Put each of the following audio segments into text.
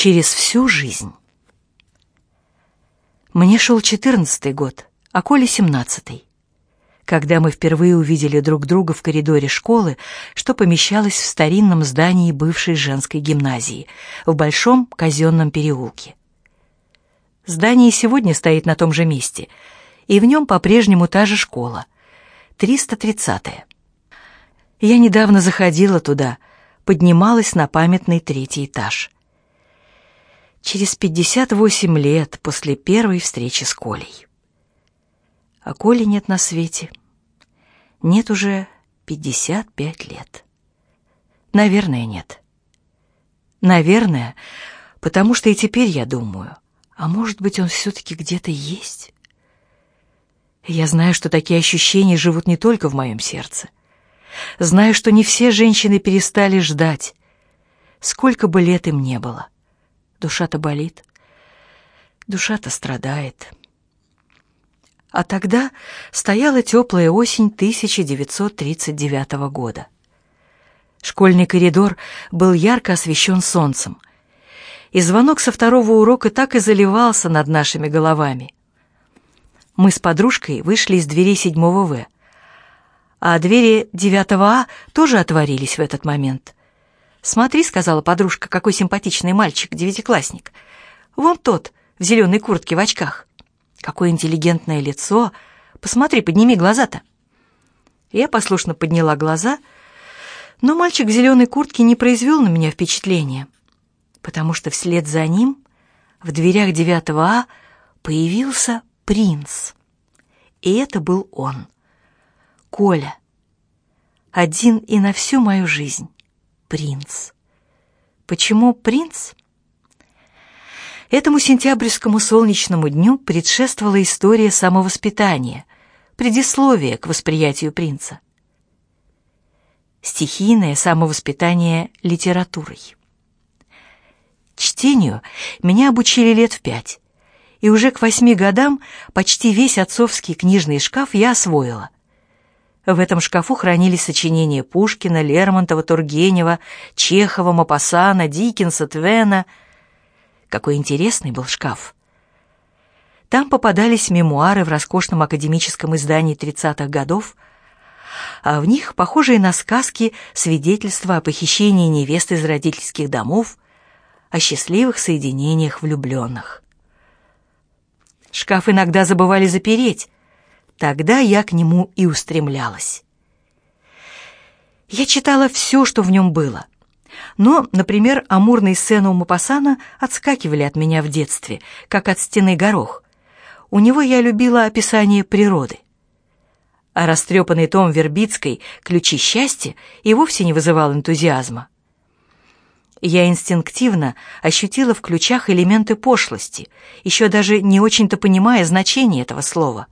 Через всю жизнь. Мне шел четырнадцатый год, а Коле семнадцатый. Когда мы впервые увидели друг друга в коридоре школы, что помещалось в старинном здании бывшей женской гимназии, в Большом казенном переулке. Здание сегодня стоит на том же месте, и в нем по-прежнему та же школа, 330-я. Я недавно заходила туда, поднималась на памятный третий этаж. Через 58 лет после первой встречи с Колей. А Коли нет на свете. Нет уже 55 лет. Наверное, нет. Наверное, потому что и теперь я думаю, а может быть, он все-таки где-то есть? Я знаю, что такие ощущения живут не только в моем сердце. Знаю, что не все женщины перестали ждать. Сколько бы лет им не было. Душа-то болит. Душа-то страдает. А тогда стояла теплая осень 1939 года. Школьный коридор был ярко освещен солнцем, и звонок со второго урока так и заливался над нашими головами. Мы с подружкой вышли из дверей седьмого В, а двери девятого А тоже отворились в этот момент. «Смотри», — сказала подружка, — «какой симпатичный мальчик, девятиклассник. Вон тот, в зеленой куртке в очках». Какое интеллигентное лицо! Посмотри, подними глаза-то. Я послушно подняла глаза, но мальчик в зеленой куртке не произвел на меня впечатления, потому что вслед за ним в дверях девятого А появился принц. И это был он, Коля. Один и на всю мою жизнь принц. Почему принц? Этому сентябрьскому солнечному дню предшествовала история самовоспитания, предисловие к восприятию принца. Стихийное самовоспитание литературой. Чтению меня обучили лет в пять, и уже к восьми годам почти весь отцовский книжный шкаф я освоила. В этом шкафу хранились сочинения Пушкина, Лермонтова, Тургенева, Чехова, Мапассана, Диккенса, Твена — какой интересный был шкаф. Там попадались мемуары в роскошном академическом издании 30-х годов, а в них, похожие на сказки, свидетельства о похищении невесты из родительских домов, о счастливых соединениях влюбленных. Шкаф иногда забывали запереть, тогда я к нему и устремлялась. Я читала все, что в нем было — но, например, амурные сцены у Мапасана отскакивали от меня в детстве, как от стены горох. У него я любила описание природы. А растрепанный том Вербицкой «Ключи счастья» и вовсе не вызывал энтузиазма. Я инстинктивно ощутила в ключах элементы пошлости, еще даже не очень-то понимая значение этого слова.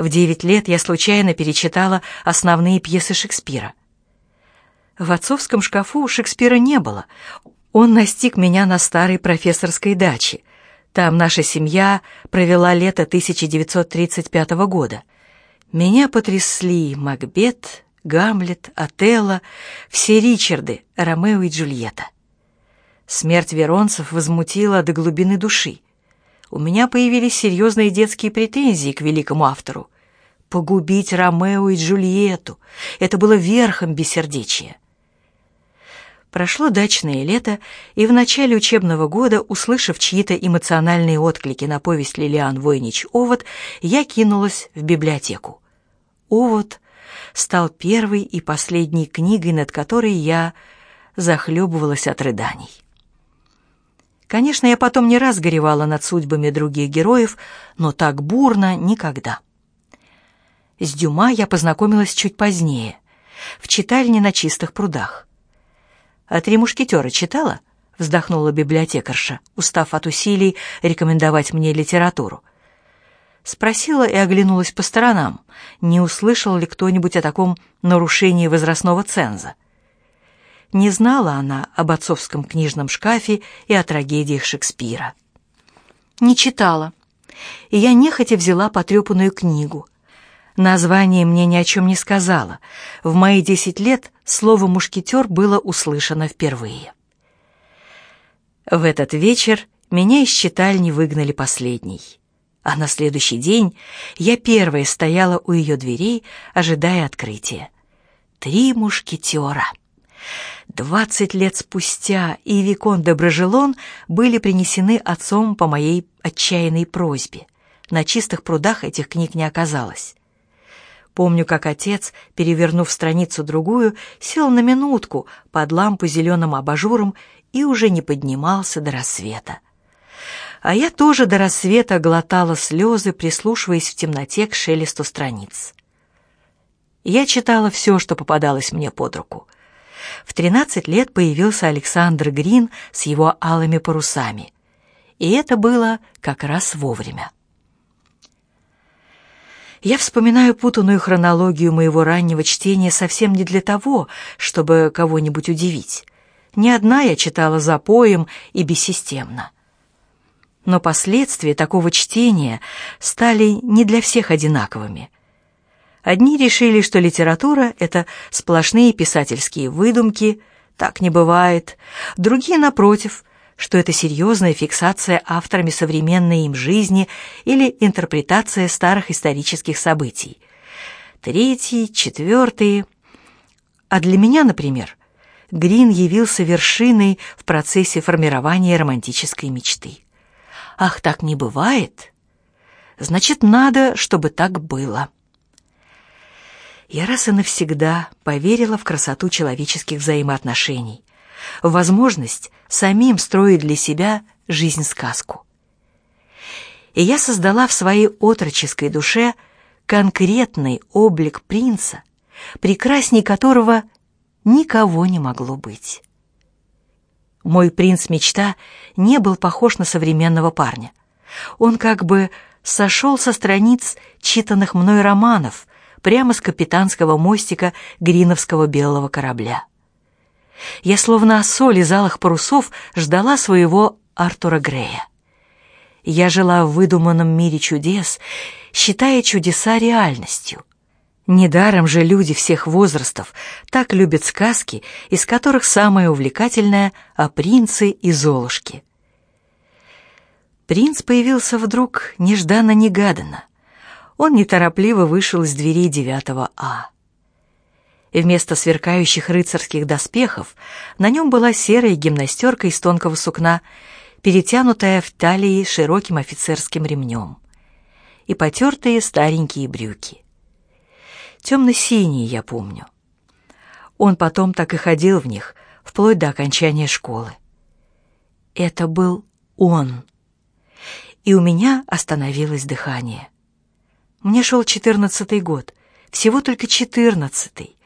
В девять лет я случайно перечитала основные пьесы Шекспира. В отцовском шкафу Шекспира не было. Он настиг меня на старой профессорской даче. Там наша семья провела лето 1935 года. Меня потрясли Макбет, Гамлет, Отелло, все Ричарды, Ромео и Джульетта. Смерть Веронцев возмутила до глубины души. У меня появились серьезные детские претензии к великому автору. Погубить Ромео и Джульетту — это было верхом бессердечия. Прошло дачное лето, и в начале учебного года, услышав чьи-то эмоциональные отклики на повесть Лилиан Войнич «Овод», я кинулась в библиотеку. «Овод» стал первой и последней книгой, над которой я захлебывалась от рыданий. Конечно, я потом не раз горевала над судьбами других героев, но так бурно никогда. С Дюма я познакомилась чуть позднее, в читальне на чистых прудах. «А «Три мушкетера» читала?» — вздохнула библиотекарша, устав от усилий рекомендовать мне литературу. Спросила и оглянулась по сторонам, не услышал ли кто-нибудь о таком нарушении возрастного ценза. Не знала она об отцовском книжном шкафе и о трагедиях Шекспира. Не читала, и я нехотя взяла потрепанную книгу. Название мне ни о чем не сказала. В мои десять лет слово «мушкетер» было услышано впервые. В этот вечер меня из читальни выгнали последней. А на следующий день я первая стояла у ее дверей, ожидая открытия. Три мушкетера. Двадцать лет спустя и Викон де Брожелон были принесены отцом по моей отчаянной просьбе. На чистых прудах этих книг не оказалось. Помню, как отец, перевернув страницу другую, сел на минутку под лампу зеленым абажуром и уже не поднимался до рассвета. А я тоже до рассвета глотала слезы, прислушиваясь в темноте к шелесту страниц. Я читала все, что попадалось мне под руку. В 13 лет появился Александр Грин с его алыми парусами. И это было как раз вовремя. Я вспоминаю путанную хронологию моего раннего чтения совсем не для того, чтобы кого-нибудь удивить. Не одна я читала запоем и бессистемно. Но последствия такого чтения стали не для всех одинаковыми. Одни решили, что литература — это сплошные писательские выдумки, так не бывает. Другие, напротив, что это серьезная фиксация авторами современной им жизни или интерпретация старых исторических событий. Третьи, четвертые. А для меня, например, Грин явился вершиной в процессе формирования романтической мечты. Ах, так не бывает? Значит, надо, чтобы так было. Я раз и навсегда поверила в красоту человеческих взаимоотношений, в возможность самим строить для себя жизнь-сказку. И я создала в своей отроческой душе конкретный облик принца, прекрасней которого никого не могло быть. Мой принц-мечта не был похож на современного парня. Он как бы сошел со страниц читанных мной романов прямо с капитанского мостика Гриновского белого корабля. Я словно осо залах парусов ждала своего Артура Грея. Я жила в выдуманном мире чудес, считая чудеса реальностью. Недаром же люди всех возрастов так любят сказки, из которых самое увлекательное о принце и Золушке. Принц появился вдруг нежданно-негаданно. Он неторопливо вышел из дверей девятого А и вместо сверкающих рыцарских доспехов на нем была серая гимнастерка из тонкого сукна, перетянутая в талии широким офицерским ремнем, и потертые старенькие брюки. Темно-синие, я помню. Он потом так и ходил в них, вплоть до окончания школы. Это был он. И у меня остановилось дыхание. Мне шел четырнадцатый год, всего только четырнадцатый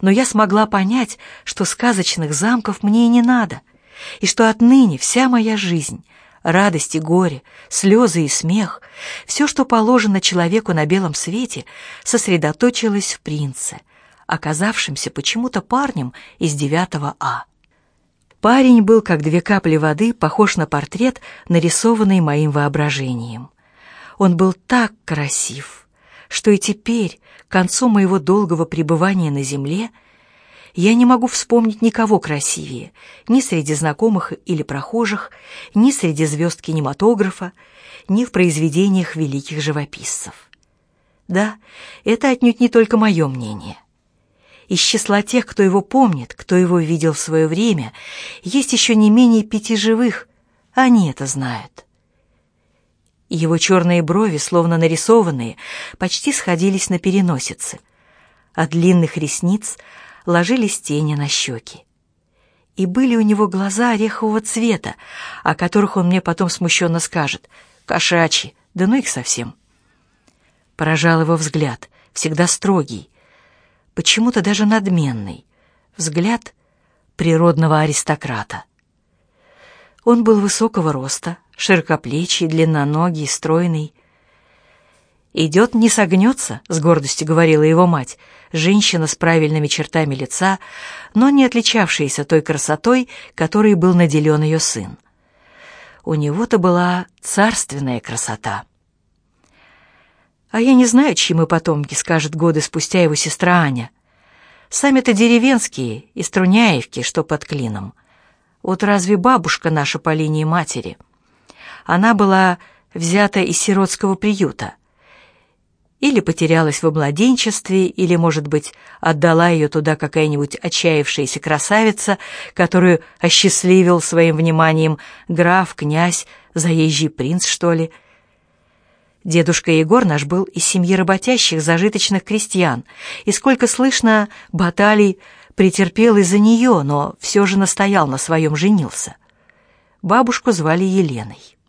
но я смогла понять, что сказочных замков мне и не надо, и что отныне вся моя жизнь, радость и горе, слезы и смех, все, что положено человеку на белом свете, сосредоточилось в принце, оказавшемся почему-то парнем из 9 А. Парень был, как две капли воды, похож на портрет, нарисованный моим воображением. Он был так красив, что и теперь, к концу моего долгого пребывания на земле я не могу вспомнить никого красивее, ни среди знакомых или прохожих, ни среди звезд кинематографа, ни в произведениях великих живописцев. Да, это отнюдь не только мое мнение. Из числа тех, кто его помнит, кто его видел в свое время, есть еще не менее пяти живых, они это знают. Его черные брови, словно нарисованные, почти сходились на переносице. От длинных ресниц ложились тени на щеки. И были у него глаза орехового цвета, о которых он мне потом смущенно скажет. Кошачьи, да ну их совсем. Поражал его взгляд, всегда строгий, почему-то даже надменный. Взгляд природного аристократа. Он был высокого роста, широкоплечий, длинноногий, стройный. «Идет, не согнется», — с гордостью говорила его мать, женщина с правильными чертами лица, но не отличавшаяся той красотой, которой был наделен ее сын. У него-то была царственная красота. «А я не знаю, чьи мы потомки», — скажет годы спустя его сестра Аня. «Сами-то деревенские, из Труняевки, что под клином». Вот разве бабушка наша по линии матери? Она была взята из сиротского приюта. Или потерялась в младенчестве, или, может быть, отдала ее туда какая-нибудь отчаявшаяся красавица, которую осчастливил своим вниманием граф, князь, заезжий принц, что ли. Дедушка Егор наш был из семьи работящих, зажиточных крестьян, и, сколько слышно, баталий претерпел из-за нее, но все же настоял на своем женился. Бабушку звали Еленой.